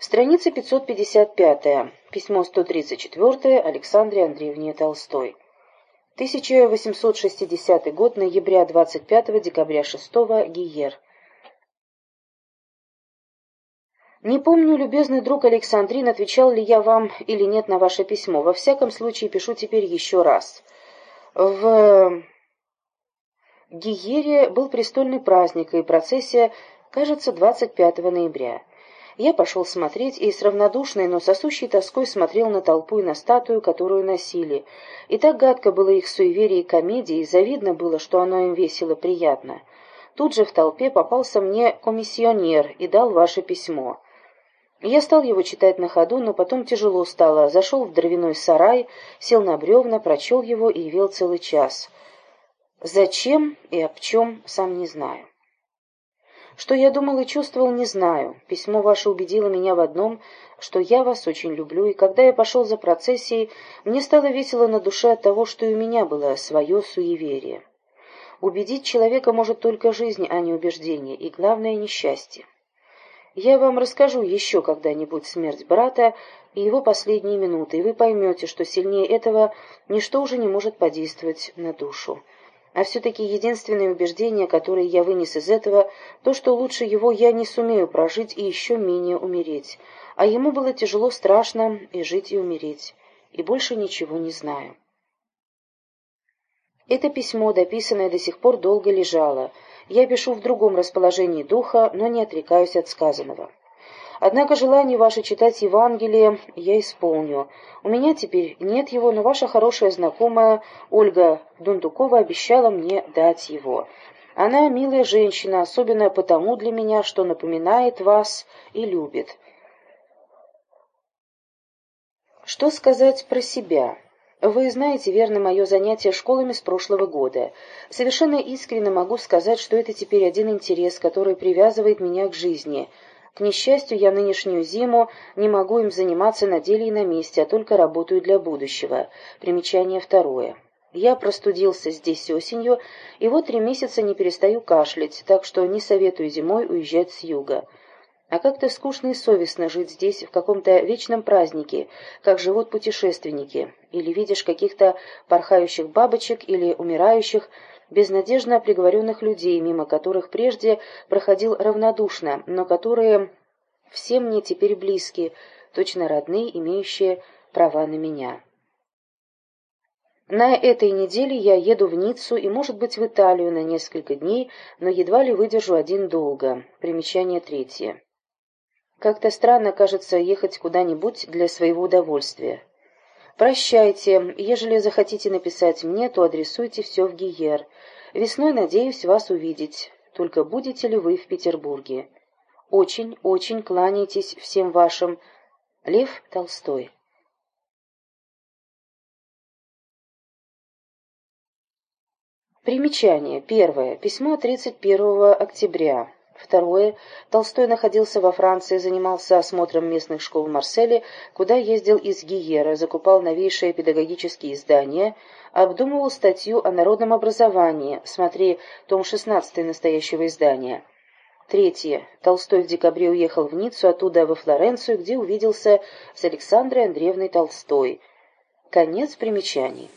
Страница 555. Письмо 134 Александре Андреевне Толстой. 1860 год, ноября 25 декабря 6 Гиер. Не помню, любезный друг Александрин, отвечал ли я вам или нет на ваше письмо. Во всяком случае, пишу теперь еще раз. В Гиере был престольный праздник и процессия, кажется, 25 ноября. Я пошел смотреть и с равнодушной, но сосущей тоской смотрел на толпу и на статую, которую носили. И так гадко было их суеверие и комедии, и завидно было, что оно им весело приятно. Тут же в толпе попался мне комиссионер и дал ваше письмо. Я стал его читать на ходу, но потом тяжело стало. Зашел в дровяной сарай, сел на бревна, прочел его и вел целый час. Зачем и об чем, сам не знаю. Что я думал и чувствовал, не знаю. Письмо ваше убедило меня в одном, что я вас очень люблю, и когда я пошел за процессией, мне стало весело на душе от того, что и у меня было свое суеверие. Убедить человека может только жизнь, а не убеждение, и главное — несчастье. Я вам расскажу еще когда-нибудь смерть брата и его последние минуты, и вы поймете, что сильнее этого ничто уже не может подействовать на душу. А все-таки единственное убеждение, которое я вынес из этого, то, что лучше его я не сумею прожить и еще менее умереть. А ему было тяжело, страшно и жить, и умереть. И больше ничего не знаю. Это письмо, дописанное до сих пор, долго лежало. Я пишу в другом расположении духа, но не отрекаюсь от сказанного. Однако желание ваше читать Евангелие я исполню. У меня теперь нет его, но ваша хорошая знакомая Ольга Дундукова обещала мне дать его. Она милая женщина, особенно потому для меня, что напоминает вас и любит. Что сказать про себя? Вы знаете, верно, мое занятие школами с прошлого года. Совершенно искренне могу сказать, что это теперь один интерес, который привязывает меня к жизни – к несчастью, я нынешнюю зиму не могу им заниматься на деле и на месте, а только работаю для будущего. Примечание второе. Я простудился здесь осенью, и вот три месяца не перестаю кашлять, так что не советую зимой уезжать с юга. А как-то скучно и совестно жить здесь в каком-то вечном празднике, как живут путешественники, или видишь каких-то порхающих бабочек или умирающих, безнадежно приговоренных людей, мимо которых прежде проходил равнодушно, но которые все мне теперь близки, точно родные, имеющие права на меня. На этой неделе я еду в Ниццу и, может быть, в Италию на несколько дней, но едва ли выдержу один долго. Примечание третье. Как-то странно, кажется, ехать куда-нибудь для своего удовольствия. Прощайте. Ежели захотите написать мне, то адресуйте все в Гиер. Весной надеюсь вас увидеть. Только будете ли вы в Петербурге? Очень, очень кланяйтесь всем вашим. Лев Толстой. Примечание. Первое. Письмо 31 октября. Второе. Толстой находился во Франции, занимался осмотром местных школ в Марселе, куда ездил из Гиера, закупал новейшие педагогические издания, обдумывал статью о народном образовании, смотри том 16 настоящего издания. Третье. Толстой в декабре уехал в Ниццу, оттуда во Флоренцию, где увиделся с Александрой Андреевной Толстой. Конец примечаний.